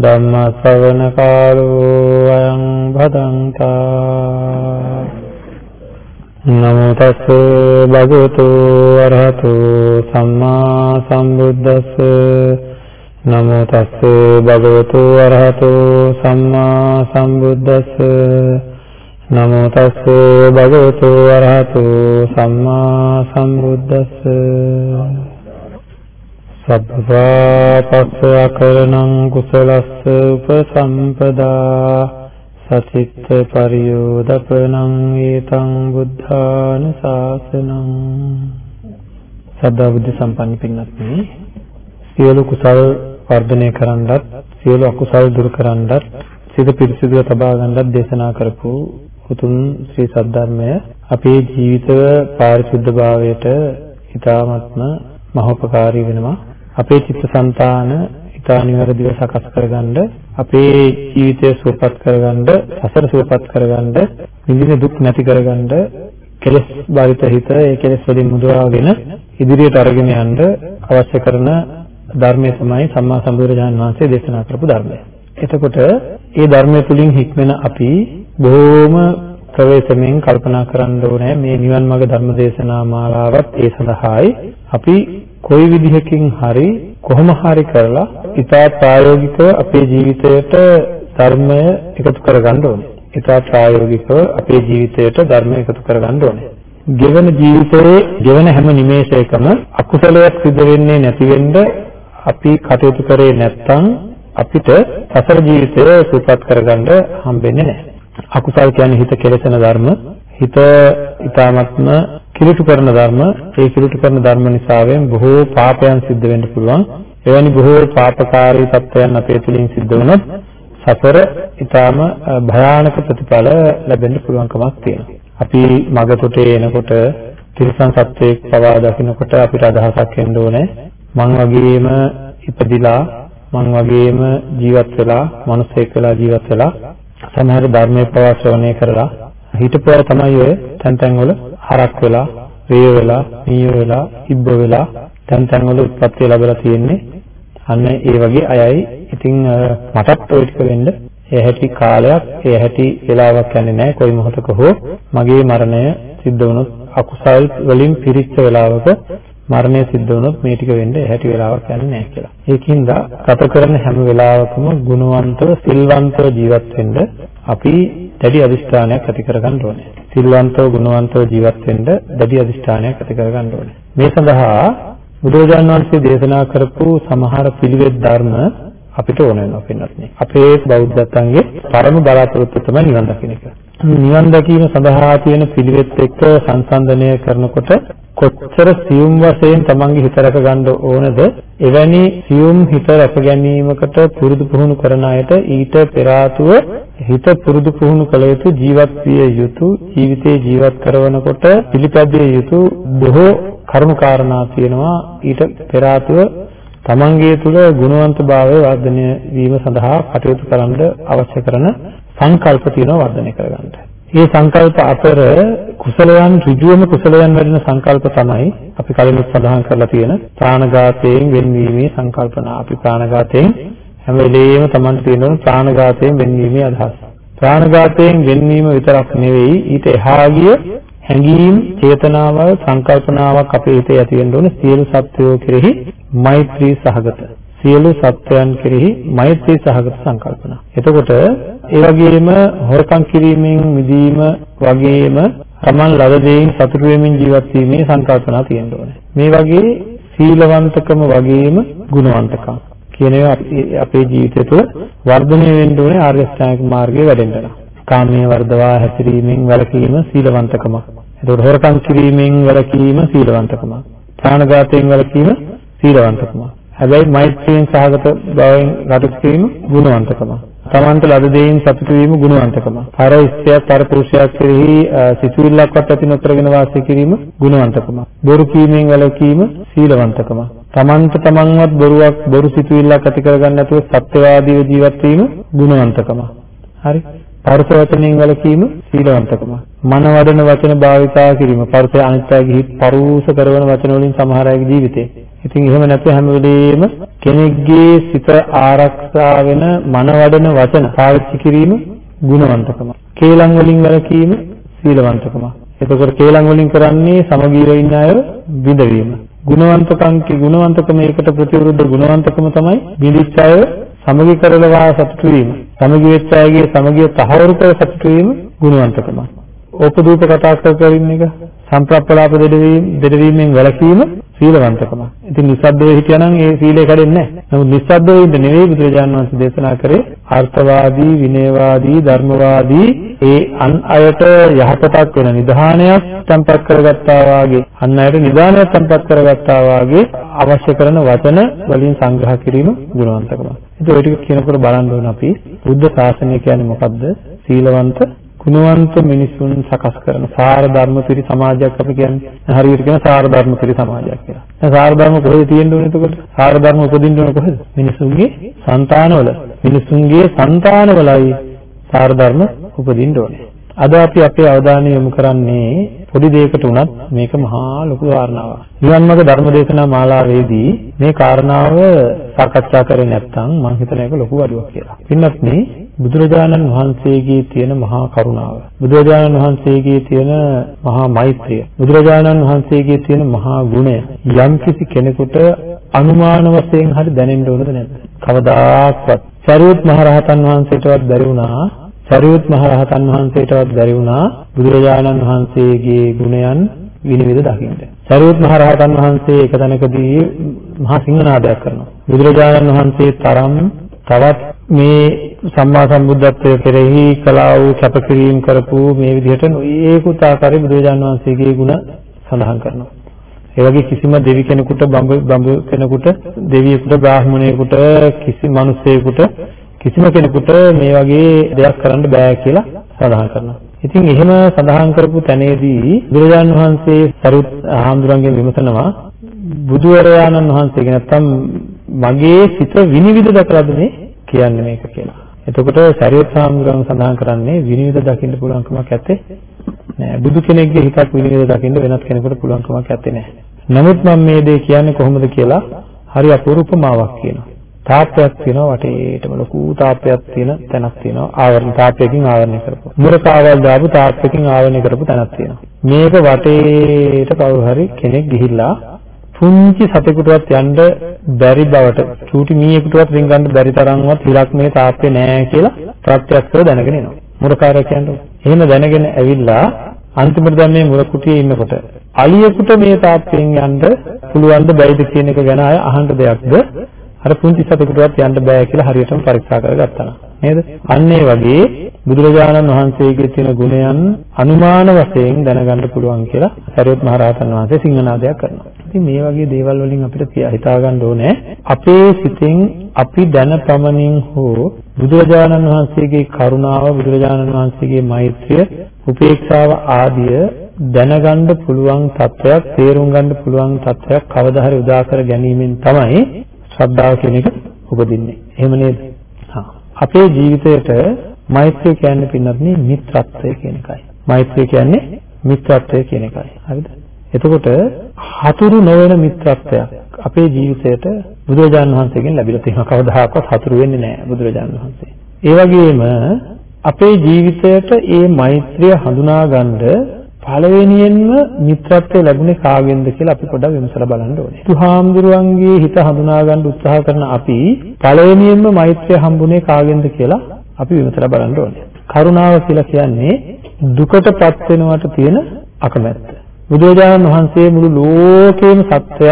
ධම්ම ශ්‍රවණ කාලෝ අයං භදංතා නමෝ තස්ස භගවතු අරහතු සම්මා සම්බුද්දස්ස නමෝ තස්ස භගවතු අරහතු සම්මා සම්බුද්දස්ස නමෝ තස්ස භගවතු අරහතු සම්මා සම්බුද්දස්ස සබ්බා පස්ස අකරණං කුසලස්ස උපසම්පදා සචිත්ත පරියෝදපනං ඒතං බුද්ධාන ශාසනං සදා බුද්ධ සම්පන්න පින්වත්නි සියලු කුසල් වර්ධනය කරන්නත් සියලු අකුසල් දුරු කරන්නත් සිත පිරිසිදුව තබා ගන්නත් දේශනා කරපු උතුම් ශ්‍රී සද්ධර්මය අපේ ජීවිතය පාරිශුද්ධභාවයට ඉතාමත්ම මහෝපකාරී වෙනවා. අපේ චිත්තසංතාන ඉතා නිවැරදිව සකස් කරගන්න අපේ ජීවිතය සුවපත් කරගන්න සසර සුවපත් කරගන්න විඳින දුක් නැති කරගන්න කෙලස් බාරිත හිත ඒ කෙලස් වලින් මුදවාගෙන ඉදිරියට අරගෙන යන්න අවශ්‍ය කරන ධර්මය තමයි සම්මා සම්බුදුරජාණන් වහන්සේ දේශනා කරපු ධර්මය. එතකොට මේ ධර්මය තුලින් හික්මෙන අපි බොහෝම ප්‍රවේශමෙන් කල්පනා කරන්න ඕනේ මේ නිවන් මාර්ග ධර්ම දේශනා මාලාවත් ඒ සඳහායි අපි කොයි විදිහකින් හරි කොහොම හරි කරලා ඉතා ප්‍රායෝගිකව අපේ ජීවිතයට ධර්මය එකතු කරගන්න ඕනේ. ඉතා ප්‍රායෝගිකව අපේ ජීවිතයට ධර්මය එකතු කරගන්න ඕනේ. ගෙවන ජීවිතයේ ගෙවන හැම නිමේෂයකම අකුසලයක් සිදු වෙන්නේ නැති වෙන්න අපි කටයුතු කරේ නැත්නම් අපිට සසර ජීවිතය සුවපත් කරගන්න හම්බෙන්නේ නැහැ. අකුසල් කියන්නේ හිත කෙලෙසන ධර්ම, හිත ඊ타ත්ම කිලුට කරන ධර්ම. ඒ කිලුට කරන ධර්ම නිසාවෙන් බොහෝ පාපයන් සිද්ධ වෙන්න පුළුවන්. එවැනි බොහෝ පාපකාරී තත්ත්වයන් අපේ තුලින් සිද්ධ වුණොත් සසර ඊටාම භයානක ප්‍රතිඵල ලැබෙන්න පුළුවන්කමක් තියෙනවා. අපි මගතොට එනකොට තිරසන් සත්වයක් පවා දකින්නකොට අපිට අදහසක් එන්න ඕනේ. මං වගේම ඉපදිලා මං වගේම ජීවත් වෙලා මිනිසෙක් වෙලා ජීවත් වෙලා සමහර ධර්මයේ පවා ශ්‍රවණය කරලා හිතපුවා තමයි ඔය තැන් තැන් වල හරක් වෙලා, වේය වෙලා, මීය වෙලා, ඉබ්බ වෙලා තැන් තැන් වල උත්පත්ති ලැබලා තියෙන්නේ. අන්න ඒ වගේ අයයි. ඉතින් මටත් ওই ටික වෙන්න ඒ හැටි කාලයක්, ඒ හැටි වෙලාවක් යන්නේ නැහැ. කොයි මොහොතක හෝ මගේ මරණය සිද්ධ වුණොත් අකුසල් වලින් පිරිච්ච වෙලාවක මරණය සිද්ධ වුණොත් මේ ටික වෙන්න හැටි වෙලාවක් යන්නේ නැහැ කියලා. ඒකින්ද ගත කරන හැම වෙලාවකම ගුණවන්තව සිල්වන්තව ජීවත් වෙන්න අපි දැඩි අදිෂ්ඨානයක් ඇති කරගන්න ඕනේ. සිල්වන්තව ගුණවන්තව ජීවත් වෙන්න දැඩි අදිෂ්ඨානයක් ඇති කරගන්න ඕනේ. මේ සඳහා බුදුරජාණන් වහන්සේ දේශනා කරපු සමහර පිළිවෙත් ධර්ම අපිට ඕන වෙනවා පින්වත්නි. අපේ බෞද්ධත්වයේ පරම බලාපොරොත්තු තමයි නිවන් දකින්න එක. නිවන් දැකීම සඳහා තියෙන පිළිවෙත් එක්ක සංසන්දනය කරනකොට කොච්චර සියුම් වශයෙන් තමන්ගේ හිත රැක ගන්න ඕනද එවැනි සියුම් හිත රැක ගැනීමකට පුරුදු පුහුණු කරන අයට ඊට පෙර හිත පුරුදු පුහුණු කළ යුතු ජීවත් විය යුතු ජීවිතේ ජීවත් කරනකොට පිළිපැදිය යුතු බොහෝ කර්ම කාරණා තියෙනවා ඊට පෙර තමන්ගේ තුල ගුණවන්තභාවය වර්ධනය වීම සඳහා කටයුතු කරන්න අවශ්‍ය කරන සංකල්ප තියෙනවා වර්ධනය කරගන්න. මේ සංකල්ප අතර කුසලයන් ඍජුවම කුසලයන් වැඩෙන සංකල්ප තමයි අපි කලින් සඳහන් කරලා තියෙන ප්‍රාණඝාතයෙන් වෙන්වීමේ සංකල්පනා. අපි ප්‍රාණඝාතයෙන් හැම වෙලෙම Taman තියෙන ප්‍රාණඝාතයෙන් වෙන්වීමේ අදහස. ප්‍රාණඝාතයෙන් වෙන්වීම විතරක් නෙවෙයි ඊට එහා ගිය හැඟීම්, චේතනාවල්, සංකල්පනාවක් අපේ හිතේ ඇති වෙන්න ඕනේ සියලු සත්වයෝ කෙරෙහි මෛත්‍රී සහගත. සියලු සත්වයන් කෙරෙහි මෛත්‍රී සහගත සංකල්පන. එතකොට ඒ වගේම හොරකම් කිරීමෙන් මිදීම වගේම Taman ලද දෙයින් සතුටු වෙමින් ජීවත් වීමේ සංකල්පනා තියෙන්න ඕනේ. මේ වගේ සීලවන්තකම වගේම ගුණවන්තකම් කියන ඒවා අපේ ජීවිතය තුළ වර්ධනය වෙන්න ඕනේ ආර්ය අෂ්ටාංගික මාර්ගයේ වැඩෙන්න. කාමයේ වර්ධවා හැසිරීමෙන් වැළකීම සීලවන්තකම. එතකොට හොරකම් කිරීමෙන් වැළකීම සීලවන්තකම. ප්‍රාණඝාතයෙන් වැළකීම සීලවන්තකම. හැබැයි මෛත්‍රියෙන් සහගත බවෙන් කටයුතු කිරීම ගුණවන්තකම. තමන්ට ලද දෙයින් සතුටු වීම ගුණවන්තකම. පර ස්ත්‍රියක් පර පුරුෂයෙක් කෙරෙහි සිතුවිල්ලක්වත් ඇති නොකරගෙන වාසය කිරීම ගුණවන්තකම. බොරු කීමෙන් වැළකීම සීලවන්තකම. තමන්ට තමන්වත් බොරුවක් බොරු සිතුවිල්ලක් ඇති කරගන්න නැතුව සත්‍යවාදීව ජීවත් වීම ගුණවන්තකම. හරි. පරස වචනෙන් වැළකීම සීලවන්තකම. මන වඩන වචන භාවිතා කිරීම පරස අනිත්‍යයේ හිත් පරුස කරන වචන වලින් සමහර අයගේ ජීවිතේ. ඉතින් එහෙම නැත්නම් හැම වෙලෙම කෙනෙක්ගේ සිත ආරක්ෂා වෙන මන වඩන වචන පාවිච්චි කිරීම ගුණවන්තකම. කේලම් වලින් වැළකීම සීලවන්තකම. එතකොට කේලම් වලින් කරන්නේ සමගීව ඉන්න අය විඳවීම. ගුණවන්තකම් කි ගුණවන්තකම ඒකට ප්‍රතිවිරුද්ධ ගුණවන්තකම තමයි බිලිච්ච අය සමගි කරලවා සතුටු වීම. සමගි වෙච්ච අයගේ සමගිය තහවුරු කර සතුටු වීම ගුණවන්තකම. ඕපදූප කතා කර කර ඉන්න එක සම්ප්‍රප්පලාප දෙදවීම දෙදවීමෙන් වැළකීම සීලවන්තකම. ඉතින් නිස්සද්දව හිටියානම් ඒ සීලය කැඩෙන්නේ නැහැ. නමුත් නිස්සද්දව ඉන්න නෙවෙයි බුදුරජාණන් වහන්සේ දේශනා කරේ අර්ථවාදී, විනයවාදී, ධර්මවාදී ඒ අන් අයට යහපතක් වෙන නිධානයක් තැන්පත් කරගත්තා වාගේ අන් අයට නිධානයක් තැන්පත් කරගත්තා වාගේ අවශ්‍ය කරන වචන වලින් සංග්‍රහ කිරීම ගුණවන්තකම. ඉතින් ඔය ටික කියනකොට බලන්න ඕන අපි බුද්ධ ශාසනය කියන්නේ මොකද්ද? සීලවන්ත ගුණවන්ත මිනිසුන් සකස් කරන සාර ධර්මපිරි සමාජයක් අපි කියන්නේ. හරියට කියන සාර ධර්මපිරි සමාජයක් කියලා. දැන් සාර ධර්ම කොහෙද තියෙන්න ඕනේ එතකොට? සාර ධර්ම උපදින්න ඕනේ කොහෙද? මිනිසුන්ගේ సంతානවල. මිනිසුන්ගේ సంతානවලයි සාර ධර්ම උපදින්න ඕනේ. අද අපි අපේ අවධානය යොමු කරන්නේ පොඩි දෙයකට උනත් මේක මහා ලොකු කාරණාවක්. නිවන් මාර්ග ධර්මදේශනා මාලාවේදී මේ කාරණාව සාකච්ඡා කරේ නැත්නම් මම හිතන එක ලොකු අඩුවක් කියලා. ඉන්නත් මේ බුදුරජාණන් වහන්සේගේ තියෙන මහා කරුණාව. බුදුරජාණන් වහන්සේගේ තියෙන මහා මෛත්‍රිය. බුදුරජාණන් වහන්සේගේ තියෙන මහා ගුණය. යම්කිසි කෙනෙකුට අනුමාන වශයෙන් හරි දැනෙන්න ඕනද නැද්ද? කවදාක්වත්. සරියුත් මහරහතන් වහන්සේටවත් බැරි වුණා. සරියුත් මහරහතන් වහන්සේටවත් බැරි වුණා බුදුරජාණන් වහන්සේගේ ගුණයන් විනිවිද දකින්න. සරියුත් මහරහතන් වහන්සේ එක තැනකදී මහා සිංහනාදයක් කරනවා. බුදුරජාණන් වහන්සේ තරම් තවත් මේ සම්මා සම්බුද්ධත්වයේ පෙරෙහි කළා වූ කැපකිරීම කරපු මේ විදිහට නොයේකුත් ආකාරයේ බුදුරජාණන් වහන්සේගේ ගුණ සඳහන් කරනවා. ඒ වගේ කිසිම දෙවි කෙනෙකුට බඹ බඹ කෙනෙකුට දෙවියෙකුට බ්‍රාහ්මණයෙකුට කිසි මිනිසෙකුට කිසිම කෙනෙකුට මේ වගේ දෙයක් කරන්න බෑ කියලා සඳහන් කරනවා. ඉතින් එහෙම සඳහන් කරපු තැනේදී බුදුරජාණන් වහන්සේ සරුත් ආහඳුරන්ගෙන් විමසනවා බුදුවරයාණන් වහන්සේගේ නැත්තම් මගේ සිත විනිවිද දැකලාද මේ කියන්නේ මේක කියලා. එතකොට සරියත් සාමුද්‍රයන් සඳහන් කරන්නේ විනිවිද දකින්න පුළුවන් කමක් නැත්තේ නෑ. බුදු කෙනෙක්ගේ හිතක් විනිවිද දකින්න වෙනත් කෙනෙකුට පුළුවන් කමක් නැත්තේ නෑ. නමුත් මම මේ දේ කියන්නේ කොහොමද කියලා හරි අපූර්ව උපමාවක් කියනවා. තාප්පයක් තියෙනවා වටේටම ලොකු තාප්පයක් තියෙන තැනක් තියෙනවා ආවරණ තාප්පයකින් ආවරණය කරපු. මුරකාවල් දාපු තාප්පයකින් ආවරණය කරපු තැනක් තියෙනවා. මේක වටේට කවුරු හරි කෙනෙක් ගිහිල්ලා පුංචි සතෙකුටවත් යන්න බැරි බවට චූටි මීයකටවත් රින්ගන්න බැරි තරම්වත් හිලක් මේ තාත්තේ නෑ කියලා ප්‍රත්‍යක්ෂව දැනගෙන එනවා. මුරකාරය කියන්නේ. එහෙම දැනගෙන ඇවිල්ලා අන්තිමට දැන් මේ මුර කුටියේ ඉන්නකොට අලියෙකුට මේ තාත්තෙන් යන්න පුළුවන් ද බැයිද කියන එක ගැන අය අහන්න දෙයක්ද අර පුංචි සතෙකුටවත් යන්න බෑ කියලා හරියටම පරීක්ෂා කරගත්තා නේද? අන්න ඒ වගේ බුදුරජාණන් වහන්සේගේ තියෙන ගුණයන් අනුමාන වශයෙන් දැනගන්න පුළුවන් කියලා සරියුත් මහ රහතන් වහන්සේ සිංහනාදයක් කරනවා. ඉතින් මේ වගේ දේවල් වලින් අපිට හිතා ගන්න ඕනේ අපේ සිතෙන් අපි දැන පමණින් හෝ බුදුරජාණන් වහන්සේගේ කරුණාව බුදුරජාණන් වහන්සේගේ මෛත්‍රිය උපේක්ෂාව ආදිය දැනගන්න පුළුවන් තත්වයක් තේරුම් ගන්න පුළුවන් තත්වයක් කවදා හරි උදා කර ගැනීමෙන් තමයි ශ්‍රද්ධාව කියන එක උපදින්නේ. එහෙම නේද? අපේ ජීවිතයට මෛත්‍රිය කියන්නේ පින්නත් මිත්‍රත්වය කියන එකයි. මෛත්‍රිය කියන්නේ මිත්‍රත්වය කියන එකයි. හරිද? එතකොට හතුරු නොවන මිත්‍රත්වයක් අපේ ජීවිතයට බුදුරජාණන් වහන්සේගෙන් ලැබිලා තියෙනවා. කවදාහක්වත් හතුරු වෙන්නේ නැහැ බුදුරජාණන් වහන්සේ. ඒ වගේම අපේ ජීවිතයට මේ මෛත්‍රිය හඳුනා ගන්න පළවෙනියෙන්ම මිත්‍රත්වය ලැබුණේ කාගෙන්ද කියලා අපි පොඩ්ඩක් විමසලා බලන්න ඕනේ. බුදුහාමුදුරුවන්ගේ හිත හඳුනා ගන්න උත්සාහ කරන අපි පළවෙනියෙන්ම මෛත්‍රිය හම්බුනේ කාගෙන්ද කියලා අපි විමසලා බලන්න ඕනේ. කරුණාව කියලා කියන්නේ දුකටපත් වෙනවට තියෙන අකමැත්ත. බුදුරජාණන් වහන්සේ මුළු ලෝකේම සත්‍යය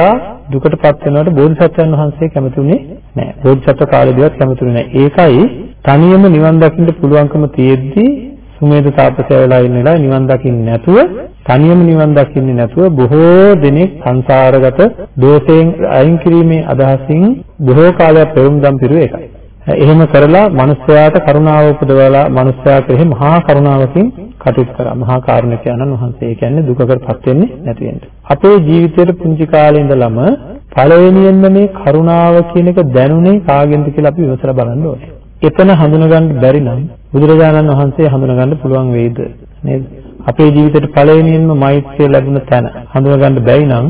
දුකටපත් වෙනවට බෝධිසත්වයන් වහන්සේ කැමතුනේ නැහැ. බෝධිසත්ව කාලේදීවත් කැමතුනේ නැහැ. ඒකයි තනියම නිවන් දකින්න පුළුවන්කම තියෙද්දී සුමේද තාපසය වෙලා ඉන්න වෙලාවේ නිවන් දකින්නේ නැතුව තනියම නිවන් දකින්නේ නැතුව බොහෝ දෙනෙක් සංසාරගත දෝෂයෙන් අයින් කිරීමේ අදහසින් බොහෝ කාලයක් පෙරම් දම් පිරුවේ ඒකයි. එහෙම කරලා මිනිස්යාට කරුණාව උපදවලා මිනිස්යා කෙරෙහි මහා කරුණාවකින් කටයුතු කරා. මහා කාරුණිකයන්න් වහන්සේ කියන්නේ දුකකටපත් වෙන්නේ නැති වෙන්න. අපේ ජීවිතයේ පුංචි කාලේ ඉඳලම පළවෙනියෙන්ම මේ කරුණාව කියන එක දැනුනේ කාගෙන්ද කියලා අපි විමසලා බලන්න ඕනේ. එතන හඳුනගන්න බැරි නම් බුදුරජාණන් වහන්සේ හඳුනගන්න පුළුවන් වෙයිද නේද? අපේ ජීවිතේට පළවෙනියෙන්ම මෛත්‍රිය ලැබුණ තැන හඳුනගන්න බැරි නම්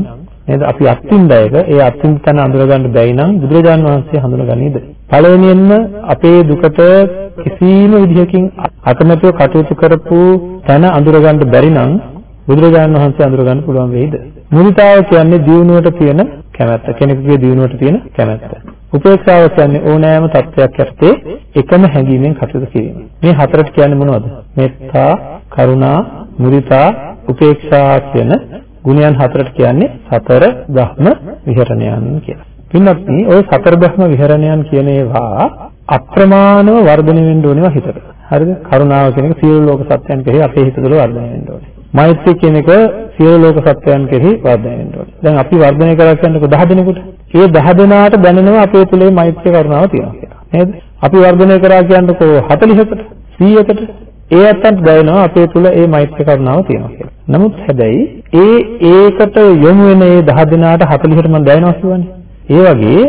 නේද? අපි අත්ින්දයක ඒ අත්ින්ද තැන හඳුනගන්න බැයි නම් බුදුරජාණන් වහන්සේ හඳුනගන්නේද? පළවෙනියෙන්ම අපේ දුකට කිසිම විදිහකින් අකමැතිව කටයුතු කරපු තැන අඳුරගන්න බැරි නම් බුදුරජාණන් වහන්සේ අඳුරගන්න පුළුවන් වෙයිද? මුදිතාව කියන්නේ දියුණුවට තියෙන කැමැත්ත. කෙනෙකුගේ දියුණුවට තියෙන කැමැත්ත. උපේක්ෂාව කියන්නේ ඕනෑම තත්ත්වයක් යටතේ එකම හැඟීමෙන් කටයුතු කිරීම. මේ හතරට කියන්නේ මොනවද? මෙත්තා, කරුණා, මුදිතා, උපේක්ෂා කියන ගුණයන් හතරට කියන්නේ සතර බ්‍රහ්ම විහරණයන් කියලා. පින්වත් ඔය සතර බ්‍රහ්ම විහරණයන් කියන ඒවා අප්‍රමාණව වර්ධනය වෙන්න ඕනේවා හිතට. හරිද? කරුණාව කියන එක සියලු ලෝක සත්‍යයන් කෙරෙහි අපේ හිත තුළ වර්ධනය වෙන්න ඕනේ. මෛත්‍රී කියන එක සියලු ලෝක සත්‍යයන් කෙරෙහි වර්ධනය වෙන්න ඕනේ. දැන් අපි වර්ධනය කරලා කියන්නකො 10 දෙනෙකුට. ඒ 10 දෙනාට දැනෙනවා අපේ තුලේ මෛත්‍රී කරුණාව තියෙනවා කියලා. නේද? අපි වර්ධනය කරා කියන්නකො 40කට 100කට ඒ අත්තන්ට දැනෙනවා අපේ තුල ඒ මෛත්‍රී කරුණාව තියෙනවා කියලා. නමුත් හැබැයි ඒ ඒකට යොමු වෙන ඒ 10 දෙනාට 40ට මම දැනෙනවා කියවනේ. ඒ වගේ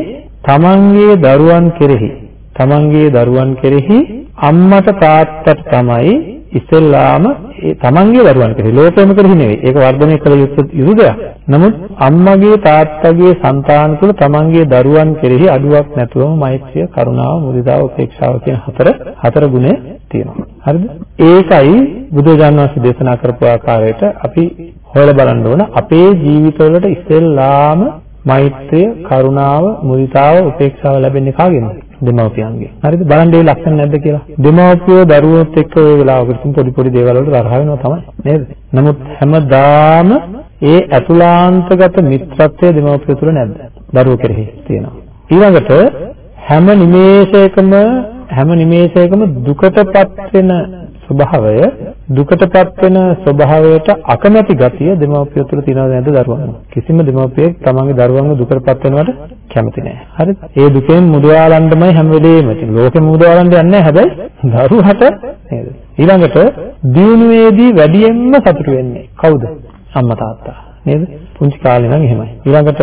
තමන්ගේ දරුවන් කෙරෙහි තමන්ගේ දරුවන් කෙරෙහි අම්මට තාත්තට තමයි ඉස්සෙල්ලාම ඒ තමන්ගේ දරුවන් කෙරෙහි ලෝකෙම කෙරෙහි නෙවෙයි. ඒක වර්ධනය කළ යුතු දෙයක්. නමුත් අම්මගේ තාත්තගේ సంతాන තුළ තමන්ගේ දරුවන් කෙරෙහි අඩුවක් නැතුවම මෛත්‍රිය, කරුණාව, මුදිතාව, උපේක්ෂාව කියන හතර හතර ගුණ තියෙනවා. හරිද? ඒකයි බුදුරජාණන් වහන්සේ දේශනා කරපු ආකාරයට අපි හොයලා බලන්න ඕන අපේ ජීවිතවලට ඉස්සෙල්ලාම මෛත්‍රිය, කරුණාව, මුදිතාව, උපේක්ෂාව ලැබෙන්නේ කාගෙන්ද? දෙමව්පියන්ගෙන්. හරිද? බලන්න මේ ලක්ෂණ නැද්ද කියලා. දෙමව්පියෝ දරුවොත් එක්ක ওই වෙලාවකට පොඩි පොඩි දේවල් වලට තරහ වෙනවා තමයි. නේද? නමුත් හැමදාම ඒ අතුලාන්තගත මිත්‍රත්වය දෙමව්පියෝ තුල නැද්ද? දරුවෝ කෙරෙහි තියෙනවා. ඊළඟට හැම නිමේෂයකම හැම නිමේෂයකම දුකටපත් වෙන ස්වභාවය දුකටපත් වෙන ස්වභාවයට අකමැති ගතිය දෙමව්පියෝ තුළ තියෙනවද නැද්ද දරුවන්ව කිසිම දෙමව්පියෙක් තමන්ගේ දරුවන්ව දුකටපත් වෙනවට කැමති නැහැ හරිද ඒ දුකෙන් මුදවාලන්නමයි හැම වෙලේම. ඉතින් ලෝකෙ මුදවාලන්න යන්නේ නැහැ හැබැයි දරුවට නේද? ඊළඟට දියුණුවේදී වැඩියෙන්ම සතුටු වෙන්නේ කවුද? අම්මා තාත්තා. නේද? පුංචි කාලේ නම් එහෙමයි. ඊළඟට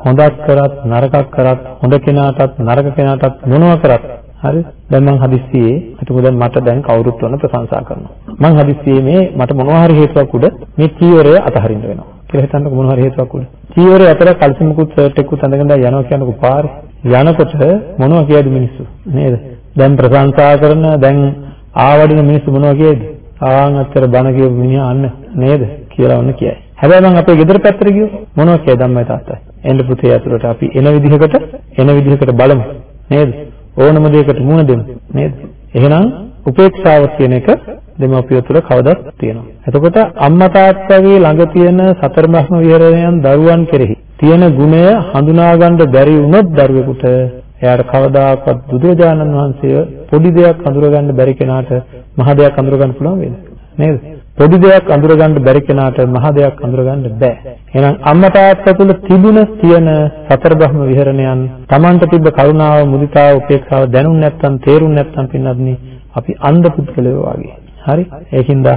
හොඳක් කරත් නරකක් කරත් හොඳ කෙනාටත් නරක කෙනාටත් මොනවා කරත් හරි. දැන් මං හදිස්සියේ හිතමු දැන් මට දැන් කවුරුත් වන ප්‍රශංසා කරනවා. මං හදිස්සියේ මේ මට මොනවා හරි හේතුවක් උඩ මේ චීවරය අතහරින්න වෙනවා. කියලා හිතන්නකො මොනවා හරි හේතුවක් උඩ. චීවරය අතර කල්සිමුකුත් ෂර්ට් එකකුත් අඳගෙන දැන් යනවා කියනකො පාරේ. යනකොට මොනවා කියයිද මිනිස්සු? නේද? දැන් ප්‍රශංසා කරන දැන් ආවඩින මිනිස්සු මොනවා කියයිද ආන් අතර බණ කියපු මිනිහා අන්න නේද? කියලා ඔන්න කියයි. හැබැයි මම අපේ ගෙදර පැත්තට ගියොත් මොනවා කියයිද අම්මයි තාත්තයි? එන්න පුතේ ඇතුළට අපි එන විදිහකට එන විදිහකට බලමු. නේද? ඕනම දෙයකට මුහුණ දෙමු නේද? එහෙනම් උපේක්ෂාව කියන එක දෙමාපියෝ තුළ කවදත් තියෙනවා. එතකොට අම්මා තාත්තගේ ළඟ තියෙන සතර බ්‍රහ්ම විහරණයන් දරුවන් කෙරෙහි තියෙන ගුණය හඳුනා ගන්න බැරි වුණොත් දරුවෙකුට එයාට කවදාකවත් බුදුරජාණන් වහන්සේ පොඩි දෙයක් අඳුරගන්න බැරි කෙනාට මහ දෙයක් අඳුරගන්න පුළුවන් වේද? නේද? පොඩි දෙයක් අඳුරගන්න බැරි කෙනාට මහ දෙයක් අඳුරගන්න බෑ. එහෙනම් අම්මා තාත්තා තුළ තිබුණ තියෙන සතර බ්‍රහ්ම විහරණයන් Tamanට තිබ්බ කරුණාව, මුදිතාව, උපේක්ෂාව දැනුම් නැත්නම් තේරුම් නැත්නම් පින්නත්නි අපි අන්ධ පුද්ගලයෝ වගේ. හරි? ඒකින්ද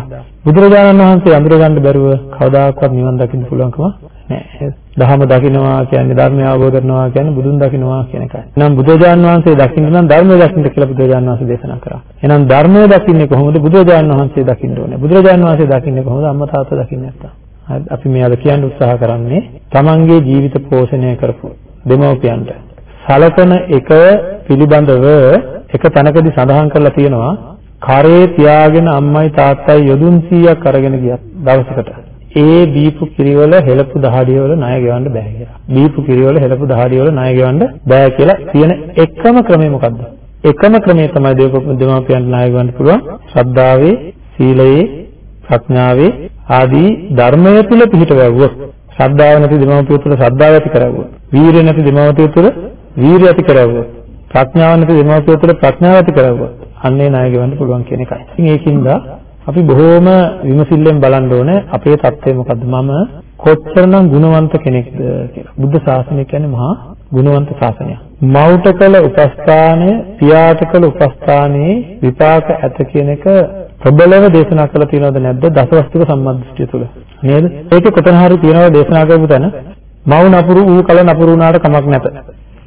බුදුරජාණන් වහන්සේ අඳුරගන්න බැරුව කවදාකවත් නිවන් දකින්න පුළුවන්කම නෑ. දහම දකින්නවා කියන්නේ ධර්මය අවබෝධ කරනවා කියන්නේ බුදුන් දකින්නවා කියන එකයි. එහෙනම් බුදුරජාණන් වහන්සේ දකින්න නම් ධර්මය දකින්න කියලා බුදුරජාණන් වහන්සේ දේශනා කරා. එහෙනම් ධර්මය දකින්නේ කොහොමද? බුදුරජාණන් වහන්සේ දකින්න ඕනේ. බුදුරජාණන් වහන්සේ දකින්නේ කොහොමද? අම්මා තාත්තා දකින්නේ නැත්තම්. හරි අපි මේ අද කියන්න උත්සාහ කරන්නේ තමන්ගේ ජීවිත පෝෂණය කරපු දෙමව්පියන්ට සලකන එක පිළිබඳව එක තැනකදී සඳහන් කරලා තියෙනවා කරේ තියාගෙන අම්මයි තාත්තයි යොදුන් 100ක් අරගෙන ගියත් දවසකට ඒ දීපු කිරිවල හෙලපු දහඩිය වල ණය ගෙවන්න බෑ කියලා. දීපු කිරිවල හෙලපු දහඩිය වල ණය ගෙවන්න බෑ කියලා තියෙන එකම ක්‍රමය මොකද්ද? එකම ක්‍රමය තමයි දෙමාපියන්ට ණය ගෙවන්න පුළුවන් ශ්‍රද්ධාවේ, සීලයේ, ප්‍රඥාවේ ආදී ධර්මය තුල පිහිට වැවුවොත් ශ්‍රද්ධාව නැති දෙමාපිය තුල ශ්‍රද්ධාව ඇති කරවුවොත්, වීරිය නැති දෙමාපිය තුල වීරිය ඇති කරවුවොත්, ප්‍රඥාව නැති දෙමාපිය තුල ප්‍රඥාව ඇති කරවුවොත් අන්නේ ණය ගෙවන්න පුළුවන් කියන එකයි. ඉතින් ඒකින්ද අපි බොහෝම විමසිල්ලෙන් බලන්න ඕනේ අපේ தත්ත්වය මොකද්ද මම කොච්චරනම් ගුණවන්ත කෙනෙක්ද කියලා. බුද්ධ ශාසනය කියන්නේ මහා ගුණවන්ත ශාසනයක්. මව්ට කළ උපස්ථානය පියාට කළ උපස්ථානයේ විපාක ඇත කියන එක ප්‍රබලව දේශනා කරලා තියෙනවද නැද්ද දසවස්තුක සම්මාදිට්ඨිය තුළ නේද? ඒකේ කොතන හරි තියෙනවද දේශනා කරපු තැන මව් නපුරු ඌ කල නපුරු වුණාට කමක් නැත.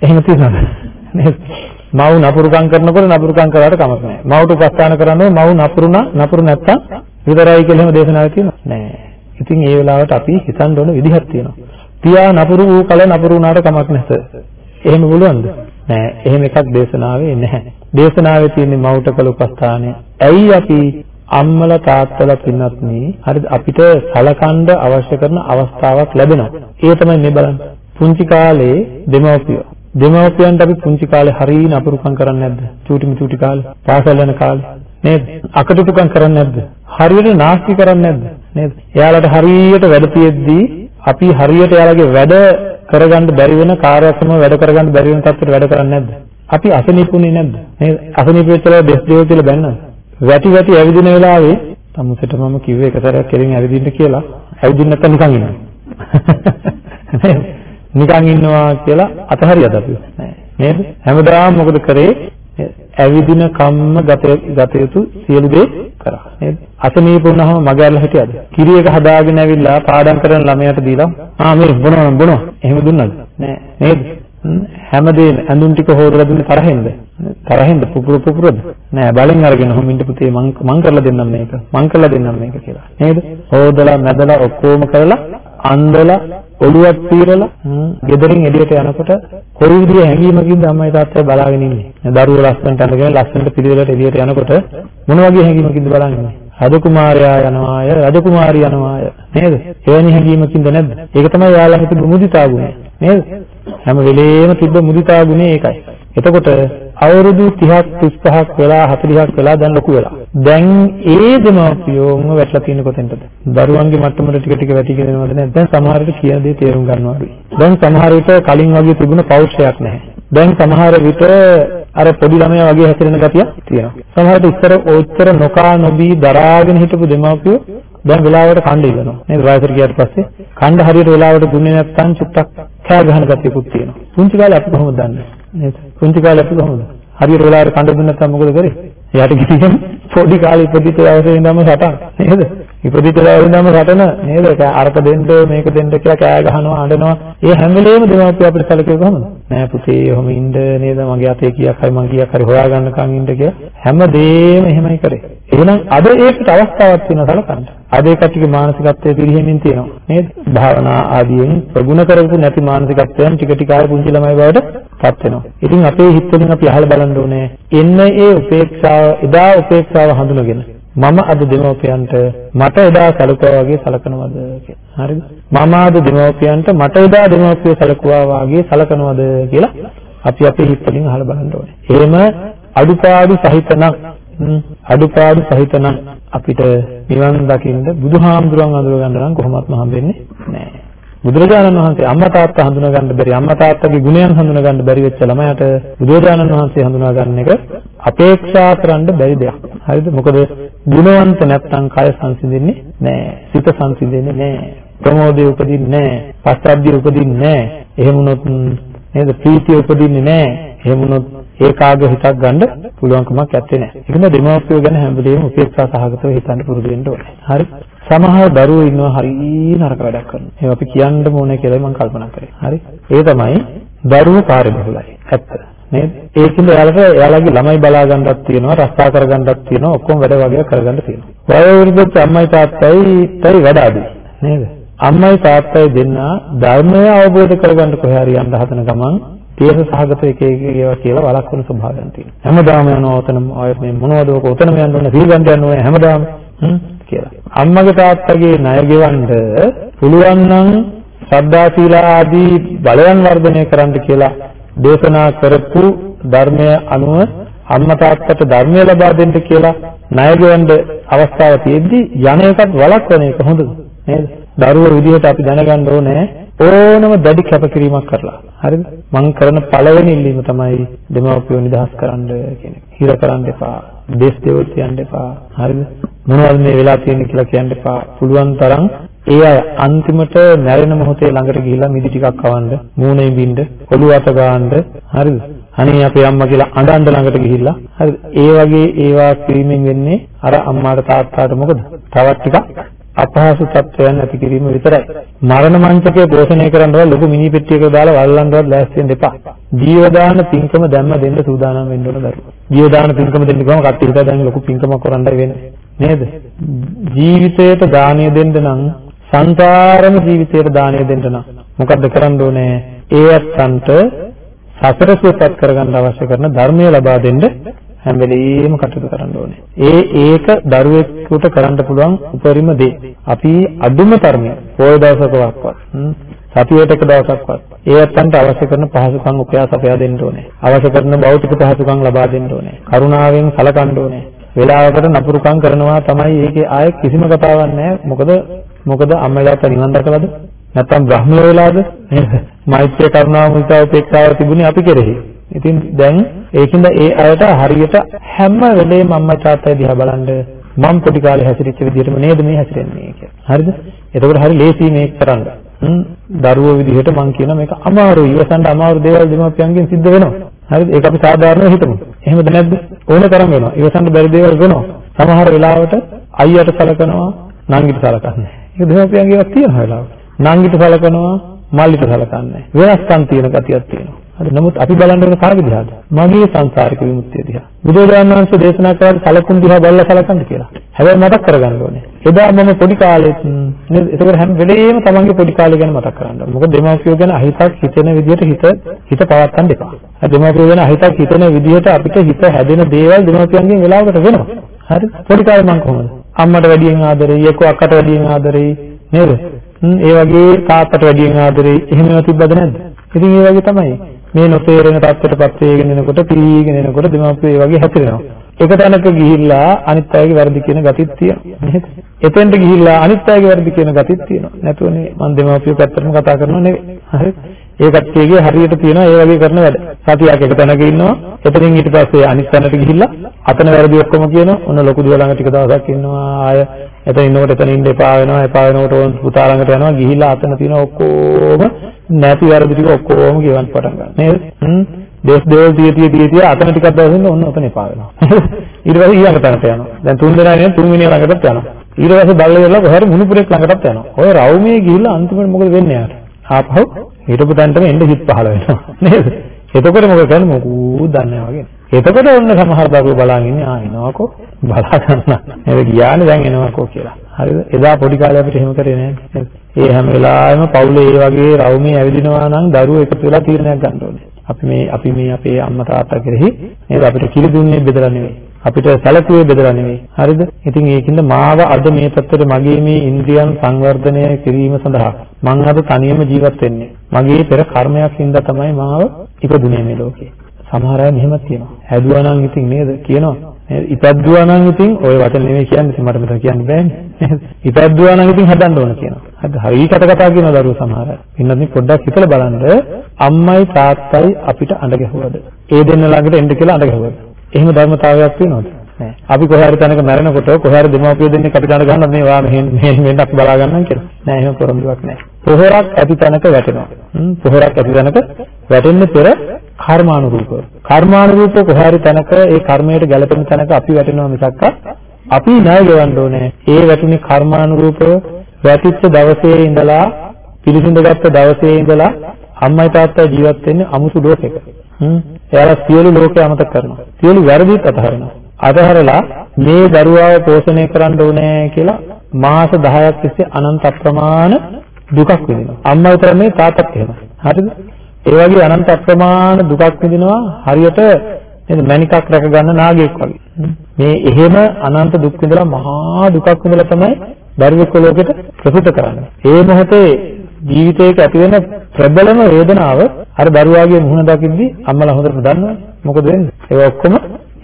එහෙම තියෙනවද? නේද? මව් නපුරුකම් කරනකොට නපුරුකම් කරාට කමක් නැහැ. මව්ට උපස්ථාන කරන්නේ මව් නපුරුණා නපුරු නැත්තම් විතරයි කියලා එහෙම දේශනාවක් තියෙනවද? නැහැ. ඉතින් ඒ වෙලාවට අපි හිතන්න ඕන විදිහක් තියෙනවා. පියා නපුරු ඌ කල නපුරු වුණාට කමක් නැත. එහෙම පුළුවන්ද? නෑ. එහෙම එකක් දේශනාවේ නැහැ. දේශනාවේ තියෙන්නේ මව්ට කළ උපස්ථානය. ඇයි අපි අම්මලා තාත්තලා පින්නත් නේ හරිද අපිට සලකන්න අවශ්‍ය කරන අවස්ථාවක් ලැබෙනවා. ඒ තමයි මේ බලන්න. පුංචි කාලේ දෙමව්පියෝ දෙමව්පියන්ට අපි පුංචි කාලේ හරිය නපුරුකම් කරන්නේ නැද්ද? චූටි මිචූටි කාලේ, පාසල් යන කාලේ නේද? අකටුටුකම් කරන්නේ නැද්ද? හරියට නාස්ති කරන්නේ නැද්ද? නේද? එයාලට හරියට වැඩ තියෙද්දී අපි හරියට එයාලගේ වැඩ කරගන්න බැරි වෙන කාර්යක්ෂම වැඩ කරගන්න බැරි වෙන තත්ත්වයට වැඩ කරන්නේ නැද්ද? අපි අසනීපුනේ නැද්ද? නේද? අසනීප වෙච්චලා දෙස් දේව කියලා බැන්නද? වැටි වැටි ඇවිදින වෙලාවේ තමුසෙට මම කිව්වේ එක සැරයක් කෙලින් ඇවිදින්න කියලා. ඇවිදින්න නැත්නම් නිකන් ඉන්නවා. නිකන් ඉන්නවා කියලා අතහරියද අපි? නේද? හැමදාම මොකද කරේ? ඇවිදින කම්ම ගත ගත යුතු සියලු දේ කරා. නේද? අසනීප වුණාම මග ඇරලා හිටියද? කිරි එක හදාගෙන ඇවිල්ලා පාඩම් කරන ළමයාට දීලා ආ මේ බොනවා බොනවා. එහෙම දුන්නද? නෑ. නේද? හැමදේම ඇඳුම් ටික හොදලා දුන්නේ තරහින්ද? තරහින්ද පුපුර පුපුරද? නෑ බලෙන් අරගෙන හොමින්ට පුතේ මං මං කරලා දෙන්නම් මේක. මං කරලා දෙන්නම් මේක කියලා. නේද? හොදලා මැදලා ඔක්කොම කරලා අන්දලා ඔළුවක් පීරලා ගෙදරින් එළියට යනකොට කොයි විදිහේ හැඟීමකින්ද අම්මයි තාත්තයි බලාගෙන ඉන්නේ. දරුවෝ ලස්සනට අඳගෙන ලස්සනට පිළිවෙලට එළියට යනකොට මොන වගේ හැඟීමකින්ද බලන් ඉන්නේ? රජකුමාරයා යනවාය රජකුමාරිය යනවාය නේද? එවැනි හැඟීමකින්ද නැද්ද? ඒක තමයි යාළඟ තිබු මුදිතා ගුණය. නේද? හැම වෙලේම තිබ්බ මුදිතා ගුණය ඒකයි. එතකොට අවුරුදු 30ක් 35ක් වෙලා 40ක් වෙලා දැන් ලොකු වෙලා. දැන් ඒ දෙමාපියෝම වැටලා තියෙන කොතෙන්ද? දරුවන්ගේ මට්ටමට ටික ටික වැටිගෙන යනවද නැත්නම් දැන් සමහර විට කියන දේ තේරුම් ගන්නවලුයි. දැන් සමහර විට කලින් වගේ තිබුණ පෞරුෂයක් නැහැ. දැන් සමහර විට අර පොඩි ළමයා වගේ හැසිරෙන ගතිය තියෙනවා. සමහර විට ඉස්සර ඔච්චර නොකා නොබී දරාගෙන හිටපු දෙමාපියෝ දැන් වෙලාවට කණ්ඩ ඉවනවා. නේද? වයසට ගියාට පස්සේ කණ්ඩ හරියට වෙලාවට දුන්නේ නැත්නම් චුට්ටක් කෑ ගහන ගතියකුත් තියෙනවා. පුංචි කාලේ අපි කොහොමද දන්නේ? නේද? පුංචි කාලේ අපි කොහොමද? හරියට වෙලාවට කණ්ඩ දුන්නේ නැත්නම් මොකද කරේ? එයාට කිසිම පොඩි කාලේ ඉපදිච්ච දවසේ ඉඳන්ම සටන් නේද? ඉපදිච්ච දවසේ ඉඳන්ම සටන නේද? අරක දෙන්න මේක දෙන්න කියලා කෑ ගහනවා අඬනවා. ඒ හැම වෙලේම දෙමාපිය අපිට සැලකුවේ කොහොමද? නෑ පුතේ ඔහොම ඉන්න නේද? මගේ අතේ කීයක් හරි මං කීයක් හරි හොයාගන්නකම් ඉන්න කියලා හැමදේම එහෙමයි කරේ. එහෙනම් අද ඒකට අවස්ථාවක් තියෙනවා සලකන්න. අද ඒ කට්ටියගේ මානසිකත්වය පිරිහෙමින් තියෙනවා නේද? භාවනා ආදියෙන් ප්‍රගුණ කරපු නැති මානසිකත්වයන් ටික ටික ආය පුංචි ළමයි බවට පත් වෙනවා. ඉතින් අපේ හිත වලින් අපි අහලා බලන්න ඕනේ එන්න ඒ උපේක්ෂාව එදා උපේක්ෂාව හඳුනගෙන මම අද දෙමව්පියන්ට මට එදා සැලකුවා වගේ සලකනවද කියලා. හරිද? මම අද දෙමව්පියන්ට මට එදා දෙමව්පිය සැලකුවා වගේ සලකනවද කියලා අපි අපේ හිත වලින් අහලා බලන්න ඕනේ. එහෙම අඩුපාඩු සහිත නම් අඩුපාඩු සහිත නම් අපිට නිවන් දකින්න බුදුහාමුදුරන් අඳුර ගන්න නම් කොහොමත්ම හම්බෙන්නේ නැහැ. බුදුරජාණන් වහන්සේ අම්මා තාත්තා හඳුනා ගන්න බැරි අම්මා තාත්තගේ ගුණයන් හඳුනා ගන්න බැරි වෙච්ච ළමයාට බුදුරජාණන් වහන්සේ හඳුනා ගන්න එක අපේක්ෂා කරන්න බැරි දෙයක්. හරිද? මොකද ගුණවන්ත නැත්නම් කය සංසිඳෙන්නේ නැහැ. සිත සංසිඳෙන්නේ නැහැ. ප්‍රමෝදය උපදින්නේ නැහැ. පස්සද්ධිය උපදින්නේ නැහැ. එහෙම වුණොත් නේද ප්‍රීතිය උපදින්නේ නැහැ. එහෙම වුණොත් ඒකාග්‍ර හිතක් ගන්න පුළුවන්කමක් නැත්තේ නෑ. ඒකම දෙමාපියෝ ගැන හැම වෙලේම උපේක්ෂා සහගතව හිතන්න පුරුදු වෙන්න ඕනේ. හරි? සමහර දරුවෝ ඉන්නවා හරිය නරක වැඩක් කරනවා. ඒක අපි කියන්න ඕනේ කියලා මම කල්පනා කරේ. හරි? ඒ තමයි දරුවෝ කාර්යබහුලයි. ඇත්ත. නේද? ඒකින්ද එයාලට එයාලගේ ළමයි බලා ගන්නත් තියෙනවා, රස්සා කර ගන්නත් තියෙනවා, ඔක්කොම වැඩ වගේ කරගන්න තියෙනවා. වයෝවෘද්ධ අම්මයි තාත්තයි වැඩ අඩුයි. නේද? අම්මයි තාත්තයි දෙන්න ධර්මය අවබෝධ කරගන්න කොහේ හරි යන්න හදන ගමන් තේස සහගත එක එක ඒවා කියලා වළක්වන ස්වභාවයන් තියෙනවා. හැමදාම යනවා ඔතන ඔය මේ මොනවද ඔක ඔතනම යන්න ඕනේ, සීගන්ධ යන්න ඕනේ හැමදාම කියලා. අම්මගේ තාත්තගේ ණය ගෙවන්න පුළුවන් නම් ශ්‍රද්ධා සීල ආදී බලයන් වර්ධනය කරන්න කියලා දේශනා කරපු ධර්මය අනුව අම්මා තාත්තට ධර්මය ලබා දෙන්න කියලා ණය ගෙවන්න අවස්ථාව තියෙද්දි යන එකත් වළක්වන එක හොඳද නේද? දරුවෝ විදිහට අපි දැනගන්න ඕනේ ඕනම දැඩි කැපකිරීමක් කරලා. හරිද? මම කරන පළවෙනි ඉල්ලීම තමයි දෙමව්පියෝ නිදහස් කරන්න කියන එක. හිර කරන්න එපා. දේශ දෙවල් කියන්න එපා. හරිද? මොනවද මේ වෙලා තියෙන්නේ කියලා කියන්න එපා. පුළුවන් තරම් ඒ අය අන්තිමට මැරෙන මොහොතේ ළඟට ගිහිල්ලා මිදි ටිකක් කවන්න, මූණේ බින්ද, ඔළුව අත ගන්න, හරිද? අනේ අපේ අම්මා කියලා අඬන්න ළඟට ගිහිල්ලා හරිද? ඒ වගේ ඒවා කිරීමෙන් වෙන්නේ අර අම්මාට තාත්තාට මොකද? තවත් ටිකක් අපහසු තත්ත්වයන් ඇති කිරීම විතරයි. මරණ මංචකය පෝෂණය කරන්නව ලොකු මිනි පෙට්ටියක දාලා වල්ලන්නවත් ලෑස්ති වෙන්න එපා. ජීව දාන පින්කම දැම්ම දෙන්න සූදානම් වෙන්න ඕන දරුවෝ. ජීව දාන පින්කම දෙන්න ගමන් කට්ටිය හිතා දැන් ලොකු පින්කමක් කරන්නයි වෙන්නේ. නේද? ජීවිතයට දානය දෙන්න නම් සංසාරම ජීවිතයට දානය දෙන්න නම් මොකද්ද කරන්න ඕනේ? ඒ අත්තන්ට සසර සුවපත් කරගන්න අවශ්‍ය කරන ධර්මය ලබා දෙන්න හැම වෙලෙම කටයුතු කරන්න ඕනේ. ඒ ඒක දරුවෙකුට කරන්න පුළුවන් උපරිම දේ. අපි අදුම තරමේ පොය දවසකවත් සතියේට එක දවසක්වත් ඒ අත්තන්ට අවශ්‍ය කරන පහසුකම් උපයාස අපයා දෙන්න ඕනේ. අවශ්‍ය කරන භෞතික පහසුකම් ලබා දෙන්න ඕනේ. කරුණාවෙන් සලකන්න ඕනේ. වෙලාවකට නපුරුකම් කරනවා තමයි ඒකේ ආයේ කිසිම කතාවක් නැහැ. මොකද මොකද අම්මලාට නිවන් දැකලාද? නැත්තම් බ්‍රහ්ම වේලාද? නේද? මෛත්‍රී කරුණාව මුදිතාව උපේක්ෂාව තිබුණේ අපි කෙරෙහි. ඉතින් දැන් ඒකින්ද ඒ අයට හරියට හැම වෙලේම අම්මා තාත්තා දිහා බලන්න මම පොඩි කාලේ හැසිරෙච්ච විදිහටම නේද මේ හැසිරෙන්නේ කියලා. හරිද? එතකොට හරි ලේසි මේක කරන්න. දරුවෝ විදිහට මම කියන මේක අමාරුයි. ඉවසන්න අමාරු දේවල් දෙමාපියන්ගෙන් සිද්ධ වෙනවා. හරිද? ඒක අපි සාධාරණව හිතමු. එහෙමද නැද්ද? ඕන තරම් වෙනවා. ඉවසන්න බැරි දේවල් වෙනවා. සමහර වෙලාවට අයියට සලකනවා, නංගිට සලකන්නේ. ඒක දෙමාපියන්ගේ ඒවා තියෙන වෙලාවට. නංගිට සලකනවා, මල්ලිට සලකන්නේ. වෙනස්කම් තියෙන ගතියක් තියෙනවා. හරි නමුත් අපි බලන්න ඕන කාගේ දිහාද? මගේ සංසාරික විමුක්තිය දිහා. බුදුරජාණන් වහන්සේ දේශනා කරලා සලකුණු දිහා බලලා සලකන්න කියලා. හැබැයි මතක් කරගන්න ඕනේ. එදා මම පොඩි කාලෙත් නේද? ඒකවල හැම වෙලේම තමන්ගේ පොඩි කාලේ ගැන මතක් කරගන්න. මොකද දෙමාපියෝ ගැන අහිතක් හිතෙන විදිහට හිත හිත පවත්වන්න එපා. දෙමාපියෝ ගැන අහිතක් හිතෙන විදිහට අපිට හිත හැදෙන දේවල් දෙමාපියන්ගෙන් වෙලාවකට වෙනවා. හරි? පොඩි කාලේ මම කොහොමද? අම්මට වැඩියෙන් ආදරෙයි, එක්ක අක්කට වැඩියෙන් ආදරෙයි නේද? ඒ වගේ තාත්තට වැඩියෙන් ආදරෙයි. එහෙම ඒවා තිබ්බද නැද්ද? ඉතින් ඒ වගේ තමයි. මේ නොතේරෙන තත්ත්වයටපත් වෙගෙන එනකොට පිරීගෙන එනකොට දෙමාපියෝ ඒ වගේ හැතිරෙනවා. එක තැනක ගිහිල්ලා අනිත් අයගේ වැරදි කියන ගතිත් තියෙනවා. නේද? එතෙන්ට ගිහිල්ලා අනිත් අයගේ වැරදි කියන ගතිත් තියෙනවා. නැතුවනේ මම දෙමාපියෝ පැත්තටම කතා කරනව නෙවෙයි. හරි? ඒ කට්ටියගේ හරියට තියෙනවා ඒ වගේ කරන වැඩ. සතියක් එක තැනක ඉන්නවා. එතනින් ඊට පස්සේ අනිත් තැනට ගිහිල්ලා අතන වැරදි ඔක්කොම කියනවා. ඔන්න ලොකු දුව ළඟ ටික දවසක් ඉන්නවා. ආය එතන ඉන්නකොට එතන ඉන්න එපා වෙනවා. එපා වෙනකොට පුතා ළඟට යනවා. ගිහිල්ලා අතන තියෙන ඔක්කොම නැති වැරදි ටික ඔක්කොම කියවන්න පටන් ගන්නවා. නේද? හ්ම්. දේශ දේවල් තිය තිය තිය තිය අතන ටිකක් දවසින් ඔන්න ඔතන එපා වෙනවා. ඊට පස්සේ ඊළඟ තැනට යනවා. දැන් තුන් දෙනා ඉන්නේ තුන් වෙනි ළඟටත් යනවා. ඊට පස්සේ බල්ල වෙලා කොහරි මුණුපුරෙක් ළඟටත් යනවා. ඔය රවුමේ ගිහිල්ලා අන්තිමට මොකද වෙන්නේ යාට? ආපහු හිටපු තැනටම එන්න හිත් පහළ වෙනවා. නේද? එතකොට මොකද කරන්නේ? මොකුත් දන්නේ නැහැ වගේ. එතකොට ඔන්න සමහර දරුවෝ බලන් ඉන්නේ ආ එනවාකෝ බලා ගන්න. නේද? ගියානේ දැන් එනවාකෝ කියලා. හරිද? එදා පොඩි කාලේ අපිට එහෙම කරේ නෑ. ඒ හැම වෙලාවෙම පවුලේ ඒ වගේ රවුමේ ඇවිදිනවා නම් දරුවෝ එකතු වෙලා තීරණයක් ගන්න ඕනේ. අපි මේ අපි මේ අපේ අම්මා තාත්තා කෙරෙහි නේද අපිට කිරි දුන්නේ බෙදලා නෙවෙයි. අපිට සැලකුවේ බෙදලා නෙවෙයි. හරිද? ඉතින් ඒකින්ද මාව අද මේ පැත්තට මගේ මේ ඉන්ද්‍රියන් සංවර්ධනය කිරීම සඳහා මම අද තනියම ජීවත් වෙන්නේ. මගේ පෙර කර්මයක් හින්දා තමයි මාව ඉපදුනේ මේ ලෝකේ. සමහර අය මෙහෙම කියනවා. හැදුවා නම් ඉතින් නේද කියනවා. නේද? ඉපද්දුවා නම් ඉතින් ওই වචන නෙමෙයි කියන්නේ මට මෙතන කියන්න බෑනේ. ඉපද්දුවා නම් ඉතින් හදන්න ඕන කියනවා. හරිද? හරියට කතා කියනවා දරුවෝ සමහර අය. ඉන්නත් පොඩ්ඩක් හිතලා බලන්න අම්මයි තාත්තයි අපිට අඬ ගැහුවද? ඒ දෙන්න ළඟට එන්න කියලා අඬ ගැහුවද? එහෙම ධර්මතාවයක් තියෙනවද? නෑ. අපි කොහේ හරි තැනක මැරෙනකොට කොහේ හරි දෙමාපියෝ දෙන්නෙක් අපිට අඬ ගන්නවා මේ වා මෙහෙන් මෙහෙන් මෙන්න අපි බලා ගන්නම් කියලා. නෑ එහෙම පොරොන්දුවක් නෑ. පොහොරක් ඇති තැනක වැටෙනවා. හ්ම් පොහොරක් ඇති තැනක වැටෙන්න පෙර කර්මානුරූපව. කර්මානුරූපව කොහේ හරි තැනක ඒ කර්මයට ගැළපෙන තැනක අපි වැටෙනවා මිසක් අපි ණය ගෙවන්න ඕනේ. ඒ වැටුනේ කර්මානුරූපව වැටිච්ච දවසේ ඉඳලා පිළිසිඳගත්ත දවසේ ඉඳලා අම්මයි තාත්තයි ජීවත් වෙන්නේ අමුතු ලෝකයක. හ්ම්. එයාලා සියලු ලෝකේ අමතක කරනවා. සියලු වැරදිත් අතහරිනවා. අතහැරලා මේ දරුවාව පෝෂණය කරන්න ඕනේ කියලා මාස 10ක් තිස්සේ අනන්ත අප්‍රමාණ දුකක් විඳිනවා. අම්මා විතර නෙවෙයි තාත්තත් එහෙම. හරිද? ඒ වගේ අනන්ත අප්‍රමාණ දුකක් විඳිනවා හරියට නේද මණිකක් රැක ගන්න නාගයෙක් වගේ. මේ එහෙම අනන්ත දුක් විඳලා මහා දුකක් විඳලා තමයි දරුවෙක් ලෝකෙට ප්‍රසූත කරන්නේ. ඒ මොහොතේ ජීවිතයක ඇති වෙන ප්‍රබලම වේදනාව අර දරුවාගේ මුහුණ දකිද්දි අම්මලා හොඳට දන්නවනේ. මොකද වෙන්නේ? ඒ ඔක්කොම